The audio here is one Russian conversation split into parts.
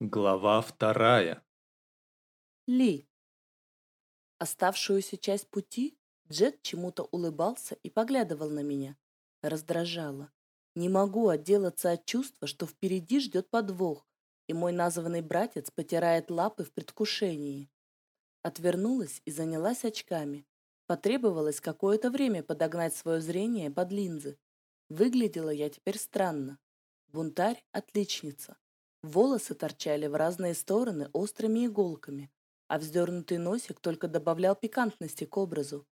Глава вторая. Ли. Оставшуюся часть пути Джет чему-то улыбался и поглядывал на меня. Раздражало. Не могу отделаться от чувства, что впереди ждет подвох, и мой названный братец потирает лапы в предвкушении. Отвернулась и занялась очками. Потребовалось какое-то время подогнать свое зрение под линзы. Выглядела я теперь странно. Бунтарь – отличница. Волосы торчали в разные стороны острыми иголками, а вздернутый носик только добавлял пикантности к образу.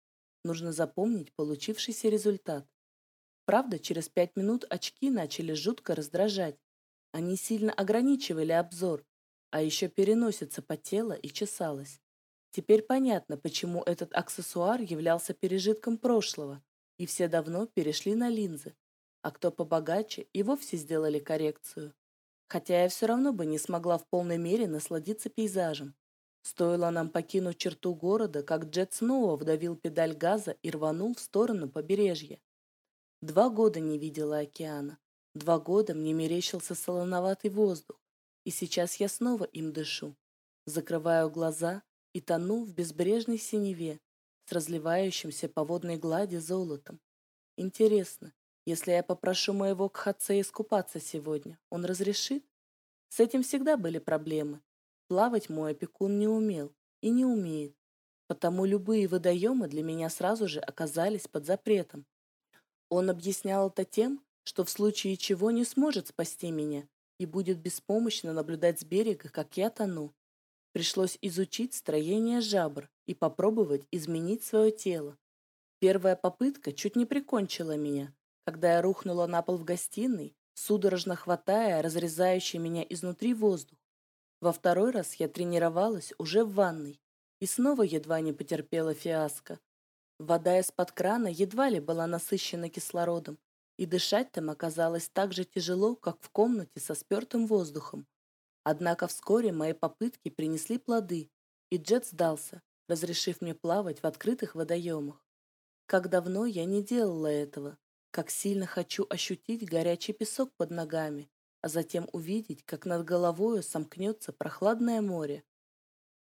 Нужно запомнить получившийся результат. Правда, через пять минут очки начали жутко раздражать. Они сильно ограничивали обзор, а еще переносица потела и чесалась. Теперь понятно, почему этот аксессуар являлся пережитком прошлого, и все давно перешли на линзы, а кто побогаче и вовсе сделали коррекцию хотя я все равно бы не смогла в полной мере насладиться пейзажем. Стоило нам покинуть черту города, как Джет снова вдавил педаль газа и рванул в сторону побережья. Два года не видела океана. Два года мне мерещился солоноватый воздух, и сейчас я снова им дышу. Закрываю глаза и тону в безбрежной синеве с разливающимся по водной глади золотом. Интересно, если я попрошу моего Кхаце искупаться сегодня, он разрешит? С этим всегда были проблемы. Плавать мой опекун не умел и не умеет, потому любые водоемы для меня сразу же оказались под запретом. Он объяснял это тем, что в случае чего не сможет спасти меня и будет беспомощно наблюдать с берега, как я тону. Пришлось изучить строение жабр и попробовать изменить свое тело. Первая попытка чуть не прикончила меня, когда я рухнула на пол в гостиной, судорожно хватая разрезающий меня изнутри воздух. Во второй раз я тренировалась уже в ванной и снова едва не потерпела фиаско. Вода из-под крана едва ли была насыщена кислородом, и дышать там оказалось так же тяжело, как в комнате со спертым воздухом. Однако вскоре мои попытки принесли плоды, и Джет сдался, разрешив мне плавать в открытых водоемах. Как давно я не делала этого, как сильно хочу ощутить горячий песок под ногами, а затем увидеть, как над головою сомкнется прохладное море.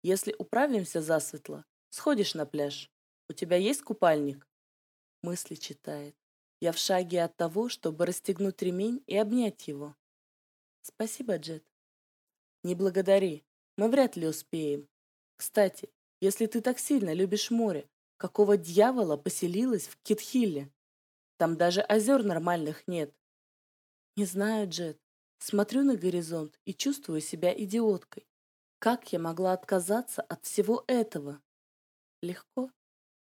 Если управимся засветло, сходишь на пляж. У тебя есть купальник? Мысли читает. Я в шаге от того, чтобы расстегнуть ремень и обнять его. Спасибо, Джет. Не благодари. Мы вряд ли успеем. Кстати, если ты так сильно любишь море, какого дьявола поселилась в Китхилле? Там даже озер нормальных нет. Не знаю, Джет. Смотрю на горизонт и чувствую себя идиоткой. Как я могла отказаться от всего этого? Легко.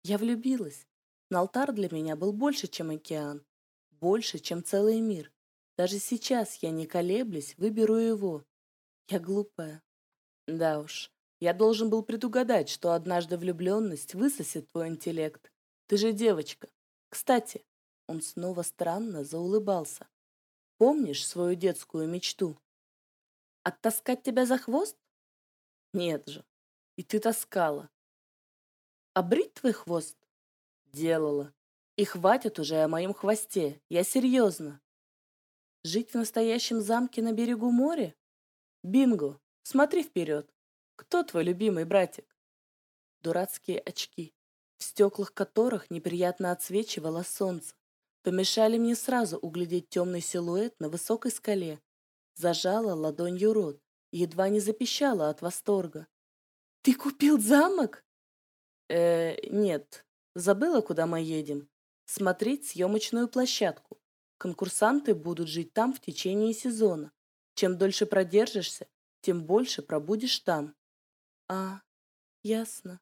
Я влюбилась. Налтар для меня был больше, чем океан. Больше, чем целый мир. Даже сейчас я не колеблюсь, выберу его. Я глупая. Да уж, я должен был предугадать, что однажды влюбленность высосет твой интеллект. Ты же девочка. Кстати, он снова странно заулыбался. Помнишь свою детскую мечту? Оттаскать тебя за хвост? Нет же. И ты таскала. А брить твой хвост? Делала. И хватит уже о моем хвосте. Я серьезно. Жить в настоящем замке на берегу моря? Бинго, смотри вперед. Кто твой любимый братик? Дурацкие очки, в стеклах которых неприятно отсвечивало солнце помешали мне сразу углядеть темный силуэт на высокой скале. Зажала ладонью рот и едва не запищала от восторга. «Ты купил замок?» «Э, нет. Забыла, куда мы едем. Смотреть съемочную площадку. Конкурсанты будут жить там в течение сезона. Чем дольше продержишься, тем больше пробудешь там». «А, ясно.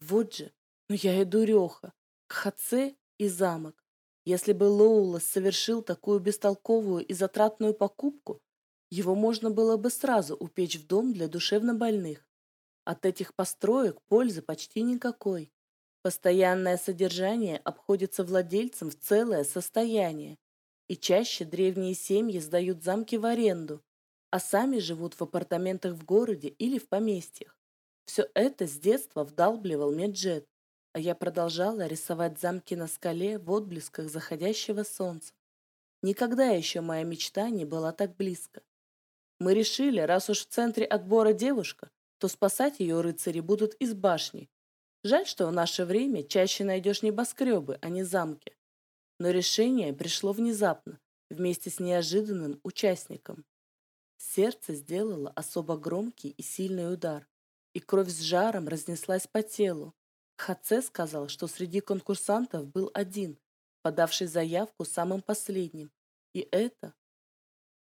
Вот же, но я и дуреха. Кхаце и замок. Если бы Лоулас совершил такую бестолковую и затратную покупку, его можно было бы сразу упечь в дом для душевнобольных. От этих построек пользы почти никакой. Постоянное содержание обходится владельцам в целое состояние. И чаще древние семьи сдают замки в аренду, а сами живут в апартаментах в городе или в поместьях. Все это с детства вдалбливал Меджет а я продолжала рисовать замки на скале в отблесках заходящего солнца. Никогда еще моя мечта не была так близко. Мы решили, раз уж в центре отбора девушка, то спасать ее рыцари будут из башни. Жаль, что в наше время чаще найдешь небоскребы, а не замки. Но решение пришло внезапно, вместе с неожиданным участником. Сердце сделало особо громкий и сильный удар, и кровь с жаром разнеслась по телу. Хаце сказал, что среди конкурсантов был один, подавший заявку самым последним, и это...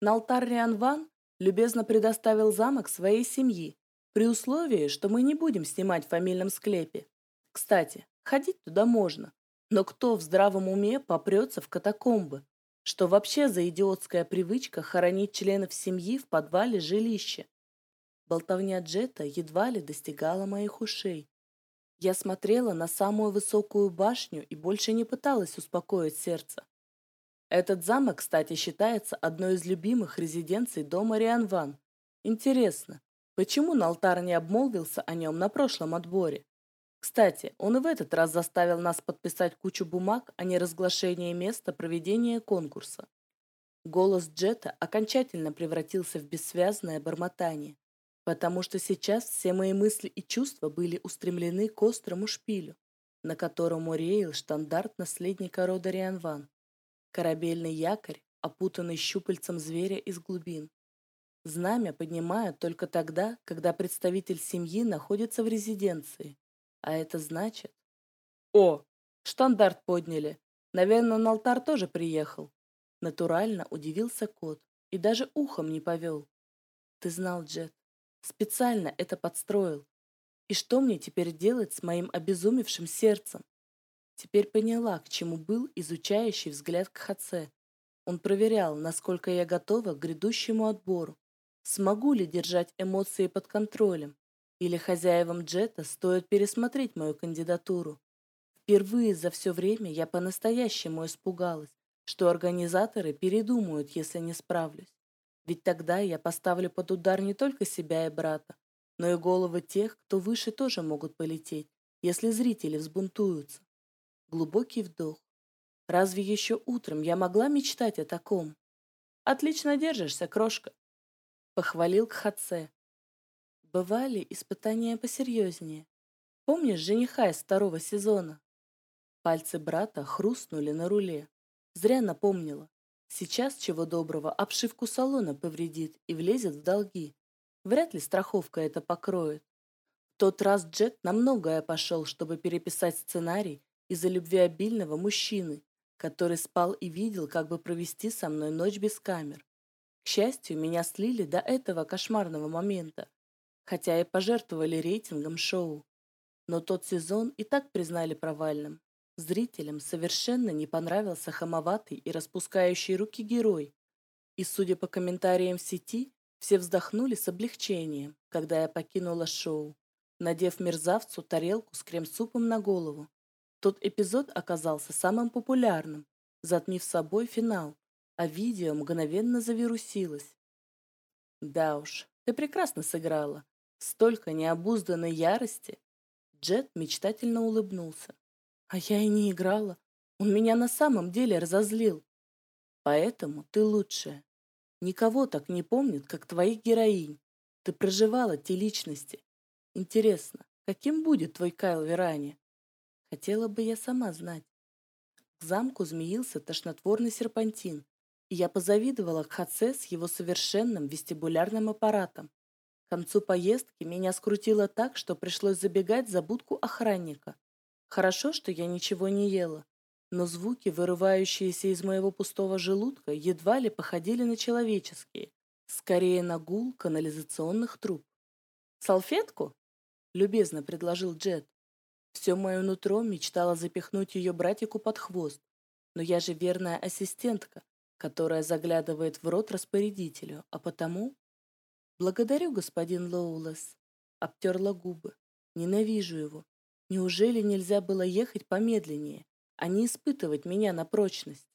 Налтар Рианван любезно предоставил замок своей семьи, при условии, что мы не будем снимать в фамильном склепе. Кстати, ходить туда можно, но кто в здравом уме попрется в катакомбы? Что вообще за идиотская привычка хоронить членов семьи в подвале жилища? Болтовня Джета едва ли достигала моих ушей. Я смотрела на самую высокую башню и больше не пыталась успокоить сердце. Этот замок, кстати, считается одной из любимых резиденций дома Рианван. Интересно, почему Налтар не обмолвился о нем на прошлом отборе? Кстати, он и в этот раз заставил нас подписать кучу бумаг о неразглашении места проведения конкурса. Голос Джета окончательно превратился в бессвязное бормотание, потому что сейчас все мои мысли и чувства были устремлены к острому шпилю, на котором уреял штандарт наследника рода Рианван, корабельный якорь, опутанный щупальцем зверя из глубин. Знамя поднимают только тогда, когда представитель семьи находится в резиденции, а это значит... О, штандарт подняли. Наверное, на алтарь тоже приехал. Натурально удивился кот и даже ухом не повел. Ты знал, Джет. Специально это подстроил. И что мне теперь делать с моим обезумевшим сердцем? Теперь поняла, к чему был изучающий взгляд к Хаце. Он проверял, насколько я готова к грядущему отбору. Смогу ли держать эмоции под контролем? Или хозяевам джета стоит пересмотреть мою кандидатуру. Впервые за все время я по-настоящему испугалась, что организаторы передумают, если не справлюсь. Ведь тогда я поставлю под удар не только себя и брата, но и головы тех, кто выше тоже могут полететь, если зрители взбунтуются. Глубокий вдох. Разве еще утром я могла мечтать о таком? Отлично держишься, крошка. Похвалил Кхаце, Бывали испытания посерьезнее. Помнишь жениха из второго сезона? Пальцы брата хрустнули на руле. Зря напомнила. Сейчас, чего доброго, обшивку салона повредит и влезет в долги. Вряд ли страховка это покроет. В тот раз Джет на многое пошел, чтобы переписать сценарий из-за любвеобильного мужчины, который спал и видел, как бы провести со мной ночь без камер. К счастью, меня слили до этого кошмарного момента, хотя и пожертвовали рейтингом шоу. Но тот сезон и так признали провальным. Зрителям совершенно не понравился хамоватый и распускающий руки герой. И, судя по комментариям в сети, все вздохнули с облегчением, когда я покинула шоу, надев мерзавцу тарелку с крем-супом на голову. Тот эпизод оказался самым популярным, затмив собой финал, а видео мгновенно завирусилось. Да уж, ты прекрасно сыграла, Столько необузданной ярости. Джет мечтательно улыбнулся. А я и не играла. Он меня на самом деле разозлил. Поэтому ты лучшая. Никого так не помнит, как твоих героинь. Ты проживала те личности. Интересно, каким будет твой Кайл Верани? Хотела бы я сама знать. К замку змеился тошнотворный серпантин, и я позавидовала Хаце с его совершенным вестибулярным аппаратом. К концу поездки меня скрутило так, что пришлось забегать за будку охранника. Хорошо, что я ничего не ела, но звуки, вырывающиеся из моего пустого желудка, едва ли походили на человеческие, скорее на гул канализационных труб. «Салфетку?» — любезно предложил Джет. Все мое нутро мечтало запихнуть ее братику под хвост, но я же верная ассистентка, которая заглядывает в рот распорядителю, а потому «Благодарю, господин Лоулес», — обтерла губы. «Ненавижу его. Неужели нельзя было ехать помедленнее, а не испытывать меня на прочность?»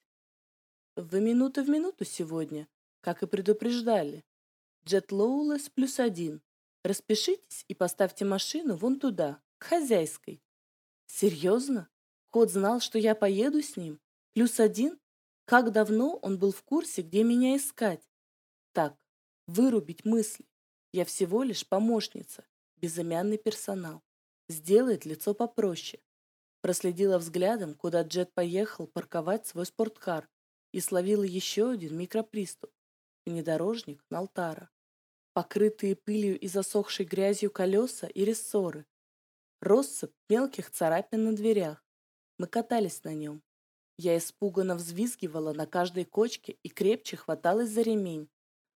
«Вы минута в минуту сегодня, как и предупреждали. Джет Лоулес плюс один. Распишитесь и поставьте машину вон туда, к хозяйской». «Серьезно? Кот знал, что я поеду с ним? Плюс один? Как давно он был в курсе, где меня искать? Так, Вырубить мысли. Я всего лишь помощница, безымянный персонал. Сделает лицо попроще. Проследила взглядом, куда Джет поехал парковать свой спорткар и словила еще один микроприступ. Внедорожник Налтара. Покрытые пылью и засохшей грязью колеса и рессоры. Россыпь мелких царапин на дверях. Мы катались на нем. Я испуганно взвизгивала на каждой кочке и крепче хваталась за ремень.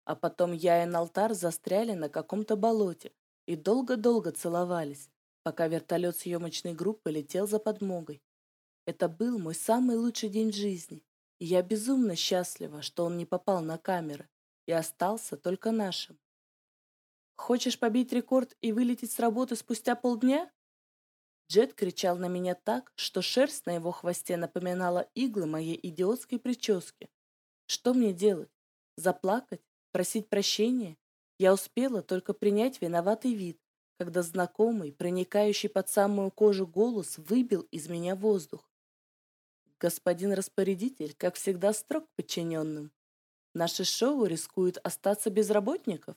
А потом я и Налтар застряли на каком-то болоте и долго-долго целовались, пока вертолет съемочной группы летел за подмогой. Это был мой самый лучший день жизни, и я безумно счастлива, что он не попал на камеры и остался только нашим. «Хочешь побить рекорд и вылететь с работы спустя полдня?» Джет кричал на меня так, что шерсть на его хвосте напоминала иглы моей идиотской прически. Что мне делать? Заплакать? Просить прощения? Я успела только принять виноватый вид, когда знакомый, проникающий под самую кожу голос выбил из меня воздух. Господин распорядитель, как всегда, строг подчиненным. Наше шоу рискует остаться без работников.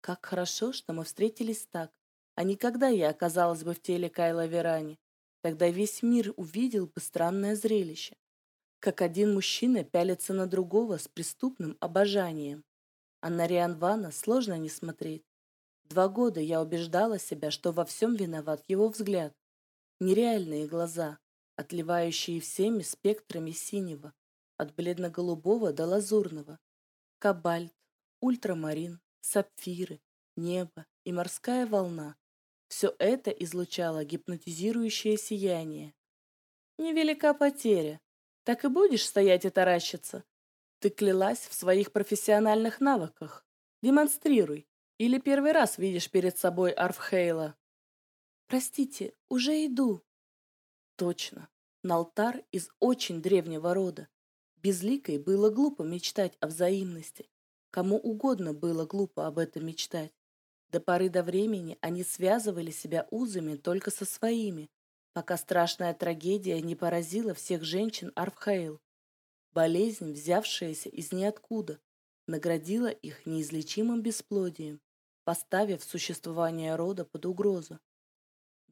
Как хорошо, что мы встретились так, а не когда я оказалась бы в теле Кайла Верани. Тогда весь мир увидел бы странное зрелище. Как один мужчина пялится на другого с преступным обожанием. А на Риан Вана сложно не смотреть. Два года я убеждала себя, что во всем виноват его взгляд. Нереальные глаза, отливающие всеми спектрами синего, от бледно-голубого до лазурного. Кабальт, ультрамарин, сапфиры, небо и морская волна. Все это излучало гипнотизирующее сияние. Невелика потеря. Так и будешь стоять и таращиться. Ты клялась в своих профессиональных навыках. Демонстрируй. Или первый раз видишь перед собой Арфхейла. Простите, уже иду. Точно. Налтар из очень древнего рода. Безликой было глупо мечтать о взаимности. Кому угодно было глупо об этом мечтать. До поры до времени они связывали себя узами только со своими, пока страшная трагедия не поразила всех женщин Арфхейл. Болезнь, взявшаяся из ниоткуда, наградила их неизлечимым бесплодием, поставив существование рода под угрозу.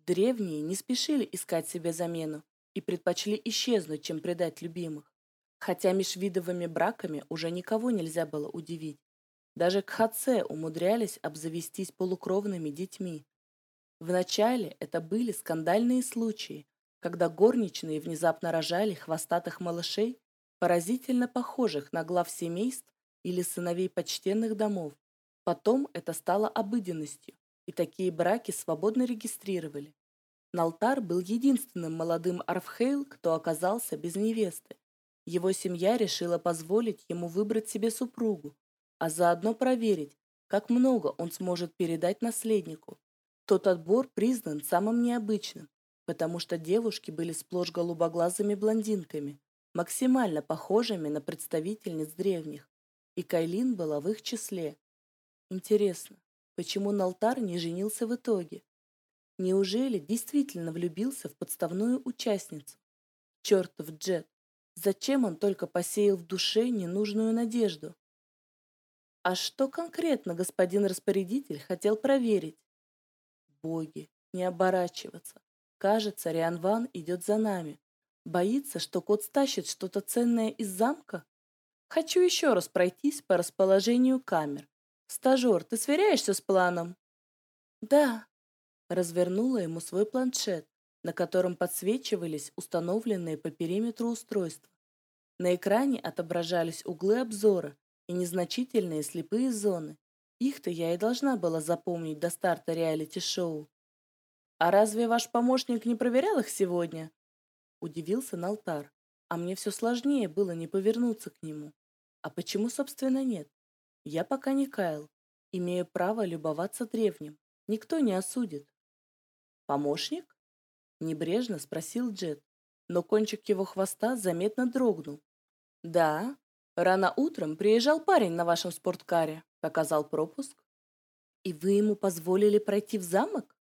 Древние не спешили искать себе замену и предпочли исчезнуть, чем предать любимых. Хотя межвидовыми браками уже никого нельзя было удивить. Даже кхаце умудрялись обзавестись полукровными детьми. Вначале это были скандальные случаи, когда горничные внезапно рожали хвостатых малышей, поразительно похожих на глав семейств или сыновей почтенных домов. Потом это стало обыденностью, и такие браки свободно регистрировали. Налтар был единственным молодым Арфхейл, кто оказался без невесты. Его семья решила позволить ему выбрать себе супругу, а заодно проверить, как много он сможет передать наследнику. Тот отбор признан самым необычным, потому что девушки были сплошь голубоглазыми блондинками, максимально похожими на представительниц древних, и Кайлин была в их числе. Интересно, почему Налтар не женился в итоге? Неужели действительно влюбился в подставную участницу? Чертов Джет! Зачем он только посеял в душе ненужную надежду? А что конкретно господин распорядитель хотел проверить? Боги, не оборачиваться. Кажется, Рианван идет за нами. Боится, что кот стащит что-то ценное из замка? Хочу еще раз пройтись по расположению камер. Стажер, ты сверяешься с планом? Да. Развернула ему свой планшет, на котором подсвечивались установленные по периметру устройства. На экране отображались углы обзора и незначительные слепые зоны. Их-то я и должна была запомнить до старта реалити-шоу. «А разве ваш помощник не проверял их сегодня?» Удивился Налтар, а мне все сложнее было не повернуться к нему. А почему, собственно, нет? Я пока не Кайл, имею право любоваться древним. Никто не осудит. «Помощник?» Небрежно спросил Джет, но кончик его хвоста заметно дрогнул. «Да, Рано утром приезжал парень на вашем спорткаре, показал пропуск. И вы ему позволили пройти в замок?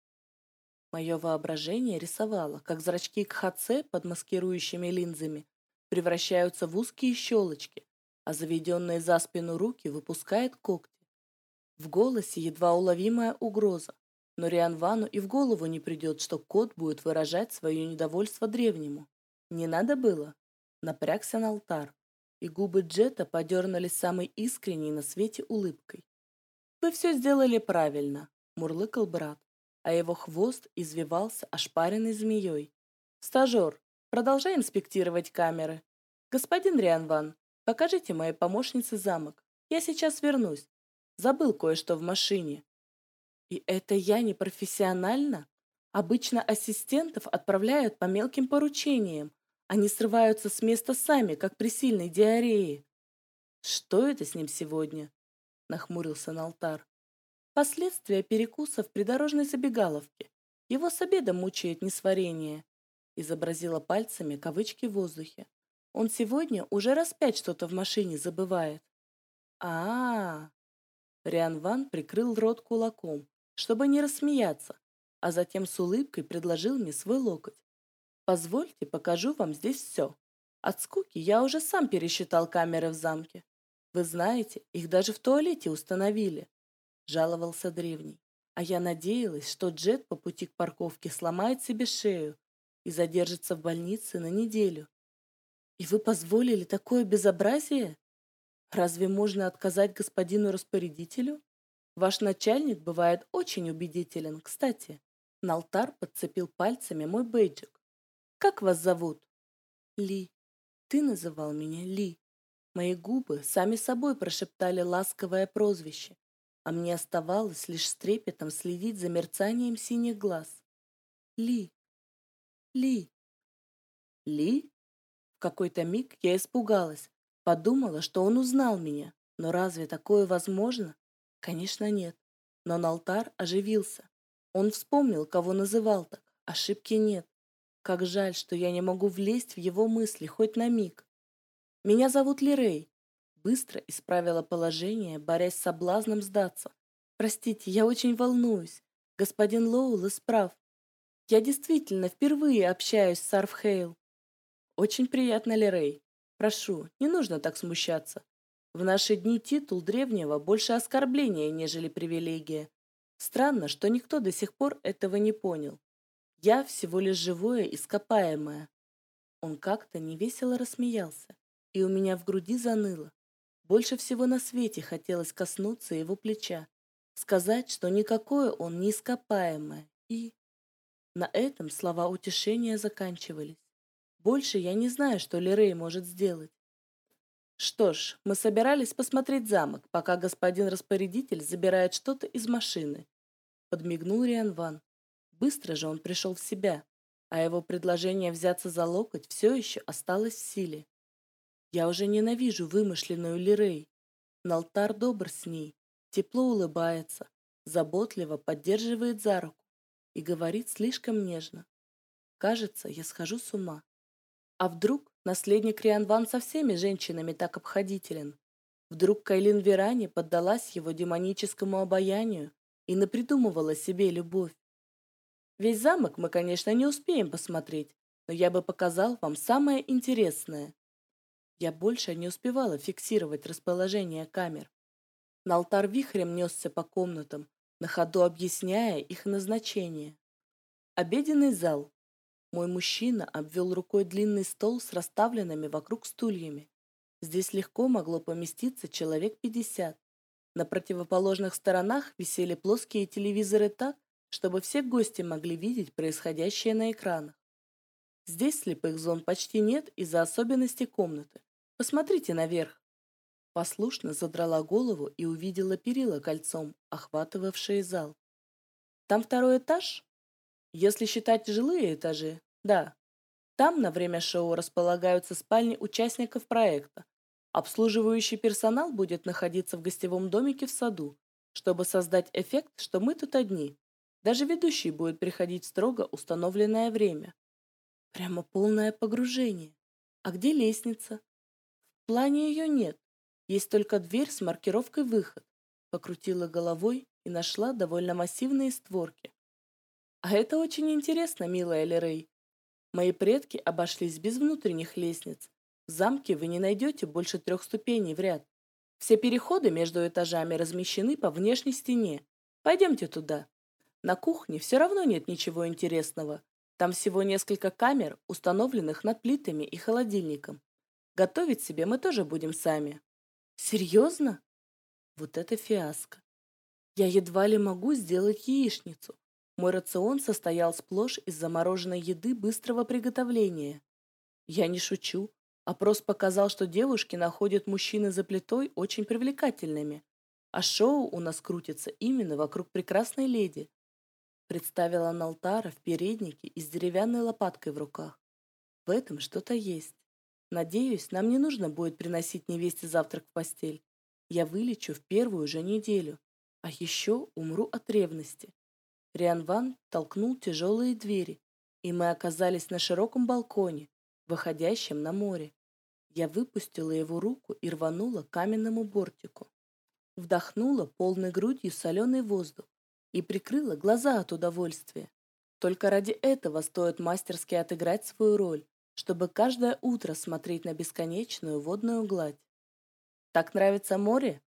Мое воображение рисовало, как зрачки Кхаце под маскирующими линзами превращаются в узкие щелочки, а заведенные за спину руки выпускают когти. В голосе едва уловимая угроза, но Рианвану и в голову не придет, что кот будет выражать свое недовольство древнему. Не надо было. Напрягся на алтар, и губы Джета подернулись самой искренней на свете улыбкой. «Вы все сделали правильно», — мурлыкал брат, а его хвост извивался ошпаренной змеей. «Стажер, продолжай инспектировать камеры. Господин Рианван, покажите моей помощнице замок. Я сейчас вернусь. Забыл кое-что в машине». И это я не профессионально? Обычно ассистентов отправляют по мелким поручениям. Они срываются с места сами, как при сильной диарее. Что это с ним сегодня? Нахмурился Налтар. Последствия перекуса в придорожной забегаловке. Его с обеда мучает несварение. Изобразила пальцами кавычки в воздухе. Он сегодня уже раз пять что-то в машине забывает. А, -а, -а. Риан Ван прикрыл рот кулаком, чтобы не рассмеяться, а затем с улыбкой предложил мне свой локоть. «Позвольте, покажу вам здесь все. От скуки я уже сам пересчитал камеры в замке. Вы знаете, их даже в туалете установили», – жаловался древний. А я надеялась, что Джет по пути к парковке сломает себе шею и задержится в больнице на неделю. «И вы позволили такое безобразие? Разве можно отказать господину распорядителю?» Ваш начальник бывает очень убедителен. Кстати, Налтар подцепил пальцами мой бейджик. Как вас зовут? Ли. Ты называл меня Ли. Мои губы сами собой прошептали ласковое прозвище, а мне оставалось лишь с трепетом следить за мерцанием синих глаз. Ли. Ли. Ли? В какой-то миг я испугалась, подумала, что он узнал меня. Но разве такое возможно? Конечно, нет. Но Налтар оживился. Он вспомнил, кого называл так. Ошибки нет. Как жаль, что я не могу влезть в его мысли хоть на миг. Меня зовут Лирей. Быстро исправила положение, борясь с соблазном сдаться. Простите, я очень волнуюсь. Господин Лоул исправ. Я действительно впервые общаюсь с Арфхейл. Очень приятно, Лирей. Прошу, не нужно так смущаться. В наши дни титул древнего больше оскорбления, нежели привилегия. Странно, что никто до сих пор этого не понял. Я всего лишь живое ископаемое. Он как-то невесело рассмеялся, и у меня в груди заныло. Больше всего на свете хотелось коснуться его плеча, сказать, что никакое он не ископаемое, и... На этом слова утешения заканчивались. Больше я не знаю, что Лерей может сделать. Что ж, мы собирались посмотреть замок, пока господин распорядитель забирает что-то из машины. Подмигнул Риан Ван. Быстро же он пришел в себя, а его предложение взяться за локоть все еще осталось в силе. Я уже ненавижу вымышленную Лирей. Налтар добр с ней, тепло улыбается, заботливо поддерживает за руку и говорит слишком нежно. Кажется, я схожу с ума. А вдруг Наследник Рианван со всеми женщинами так обходителен. Вдруг Кайлин Верани поддалась его демоническому обаянию и напридумывала себе любовь. Весь замок мы, конечно, не успеем посмотреть, но я бы показал вам самое интересное. Я больше не успевала фиксировать расположение камер. Налтар вихрем несся по комнатам, на ходу объясняя их назначение. Обеденный зал, мой мужчина обвел рукой длинный стол с расставленными вокруг стульями. Здесь легко могло поместиться человек пятьдесят. На противоположных сторонах висели плоские телевизоры так, чтобы все гости могли видеть происходящее на экранах. Здесь слепых зон почти нет из-за особенностей комнаты. Посмотрите наверх. Послушно задрала голову и увидела перила кольцом, охватывавшие зал. Там второй этаж? Если считать жилые этажи, да. Там на время шоу располагаются спальни участников проекта. Обслуживающий персонал будет находиться в гостевом домике в саду, чтобы создать эффект, что мы тут одни. Даже ведущий будет приходить строго установленное время. Прямо полное погружение. А где лестница? В плане ее нет. Есть только дверь с маркировкой «Выход». Покрутила головой и нашла довольно массивные створки. А это очень интересно, милая Лерей. Мои предки обошлись без внутренних лестниц. В замке вы не найдете больше трех ступеней в ряд. Все переходы между этажами размещены по внешней стене. Пойдемте туда. На кухне все равно нет ничего интересного. Там всего несколько камер, установленных над плитами и холодильником. Готовить себе мы тоже будем сами. Серьезно? Вот это фиаско. Я едва ли могу сделать яичницу. Мой рацион состоял сплошь из замороженной еды быстрого приготовления. Я не шучу. Опрос показал, что девушки находят мужчины за плитой очень привлекательными. А шоу у нас крутится именно вокруг прекрасной леди. Представила Налтара в переднике и с деревянной лопаткой в руках. В этом что-то есть. Надеюсь, нам не нужно будет приносить невесте завтрак в постель. Я вылечу в первую же неделю. А еще умру от ревности. Риан Ван толкнул тяжелые двери, и мы оказались на широком балконе, выходящем на море. Я выпустила его руку и рванула к каменному бортику. Вдохнула полной грудью соленый воздух и прикрыла глаза от удовольствия. Только ради этого стоит мастерски отыграть свою роль, чтобы каждое утро смотреть на бесконечную водную гладь. «Так нравится море?»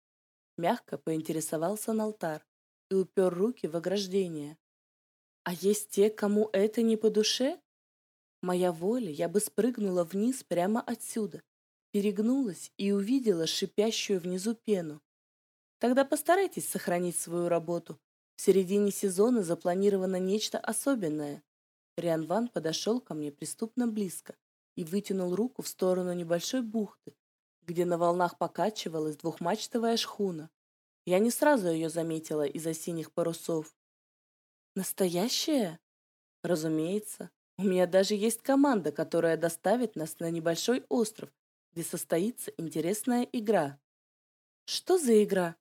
Мягко поинтересовался Налтар и упер руки в ограждение. А есть те, кому это не по душе? Моя воля, я бы спрыгнула вниз прямо отсюда, перегнулась и увидела шипящую внизу пену. Тогда постарайтесь сохранить свою работу. В середине сезона запланировано нечто особенное. Риан Ван подошел ко мне преступно близко и вытянул руку в сторону небольшой бухты, где на волнах покачивалась двухмачтовая шхуна. Я не сразу ее заметила из-за синих парусов. Настоящая? Разумеется. У меня даже есть команда, которая доставит нас на небольшой остров, где состоится интересная игра. Что за игра?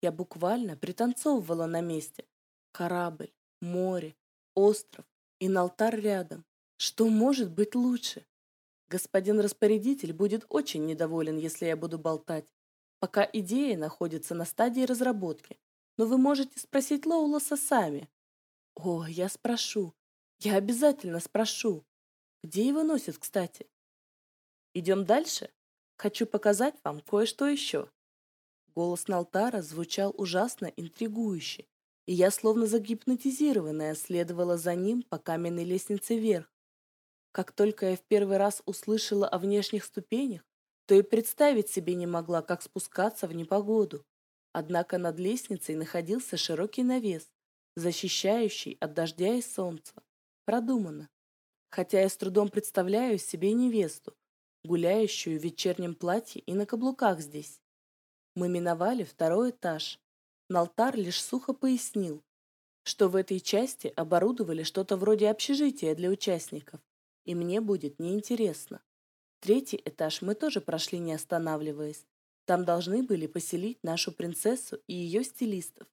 Я буквально пританцовывала на месте. Корабль, море, остров и алтарь рядом. Что может быть лучше? Господин распорядитель будет очень недоволен, если я буду болтать пока идея находится на стадии разработки. Но вы можете спросить Лоулоса сами. О, я спрошу. Я обязательно спрошу. Где его носят, кстати? Идем дальше? Хочу показать вам кое-что еще. Голос Налтара звучал ужасно интригующе, и я, словно загипнотизированная, следовала за ним по каменной лестнице вверх. Как только я в первый раз услышала о внешних ступенях, то и представить себе не могла, как спускаться в непогоду. Однако над лестницей находился широкий навес, защищающий от дождя и солнца. Продумано. Хотя я с трудом представляю себе невесту, гуляющую в вечернем платье и на каблуках здесь. Мы миновали второй этаж. Налтар лишь сухо пояснил, что в этой части оборудовали что-то вроде общежития для участников, и мне будет неинтересно. Третий этаж мы тоже прошли, не останавливаясь. Там должны были поселить нашу принцессу и ее стилистов.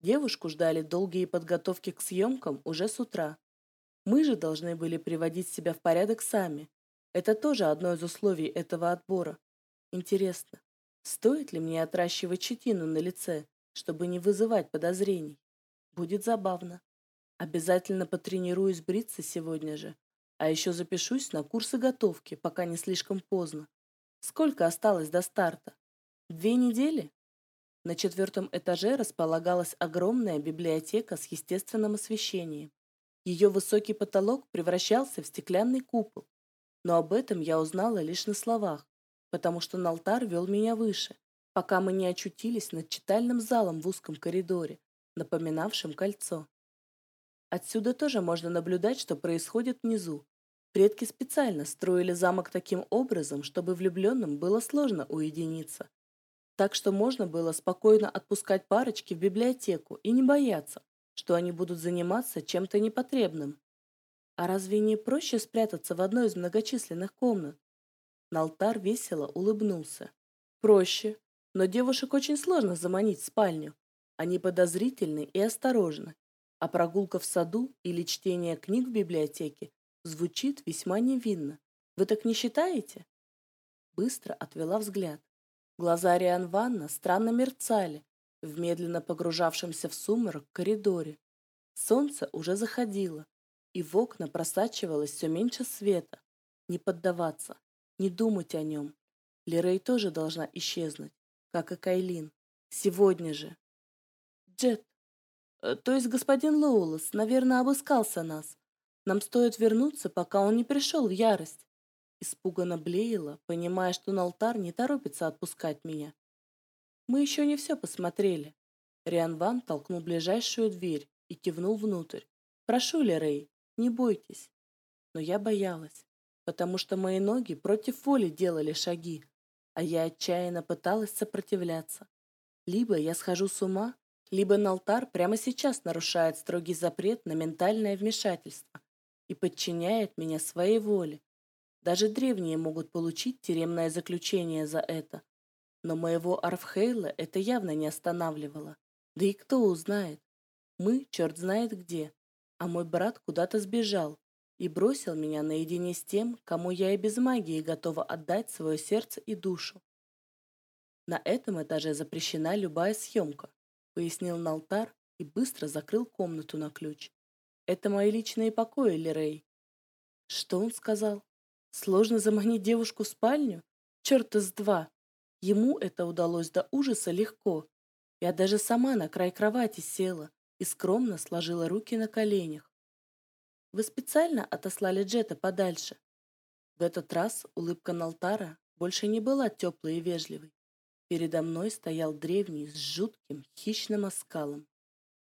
Девушку ждали долгие подготовки к съемкам уже с утра. Мы же должны были приводить себя в порядок сами. Это тоже одно из условий этого отбора. Интересно, стоит ли мне отращивать щетину на лице, чтобы не вызывать подозрений? Будет забавно. Обязательно потренируюсь бриться сегодня же, а еще запишусь на курсы готовки, пока не слишком поздно. Сколько осталось до старта? Две недели? На четвертом этаже располагалась огромная библиотека с естественным освещением. Ее высокий потолок превращался в стеклянный купол. Но об этом я узнала лишь на словах, потому что Налтар вел меня выше, пока мы не очутились над читальным залом в узком коридоре, напоминавшим кольцо. Отсюда тоже можно наблюдать, что происходит внизу, Предки специально строили замок таким образом, чтобы влюбленным было сложно уединиться. Так что можно было спокойно отпускать парочки в библиотеку и не бояться, что они будут заниматься чем-то непотребным. А разве не проще спрятаться в одной из многочисленных комнат? Налтар весело улыбнулся. Проще, но девушек очень сложно заманить в спальню. Они подозрительны и осторожны, а прогулка в саду или чтение книг в библиотеке Звучит весьма невинно. Вы так не считаете? Быстро отвела взгляд. Глаза Риан Ванна странно мерцали в медленно погружавшемся в сумрак коридоре. Солнце уже заходило, и в окна просачивалось все меньше света. Не поддаваться, не думать о нем. Лирей тоже должна исчезнуть. как и Кайлин. Сегодня же. Джет, э, то есть господин Лоулас, наверное, обыскался нас. Нам стоит вернуться, пока он не пришел в ярость. Испуганно блеяла, понимая, что Налтар не торопится отпускать меня. Мы еще не все посмотрели. Риан Ван толкнул ближайшую дверь и кивнул внутрь. «Прошу, Лерей, не бойтесь». Но я боялась, потому что мои ноги против воли делали шаги, а я отчаянно пыталась сопротивляться. Либо я схожу с ума, либо Налтар прямо сейчас нарушает строгий запрет на ментальное вмешательство и подчиняет меня своей воле. Даже древние могут получить тюремное заключение за это. Но моего Арфхейла это явно не останавливало. Да и кто узнает? Мы черт знает где, а мой брат куда-то сбежал и бросил меня наедине с тем, кому я и без магии готова отдать свое сердце и душу. На этом этаже запрещена любая съемка, пояснил Налтар и быстро закрыл комнату на ключ. Это мои личные покои, Лерей. Что он сказал? Сложно заманить девушку в спальню? Черт из два! Ему это удалось до ужаса легко. Я даже сама на край кровати села и скромно сложила руки на коленях. Вы специально отослали Джета подальше? В этот раз улыбка Налтара больше не была теплой и вежливой. Передо мной стоял древний с жутким хищным оскалом.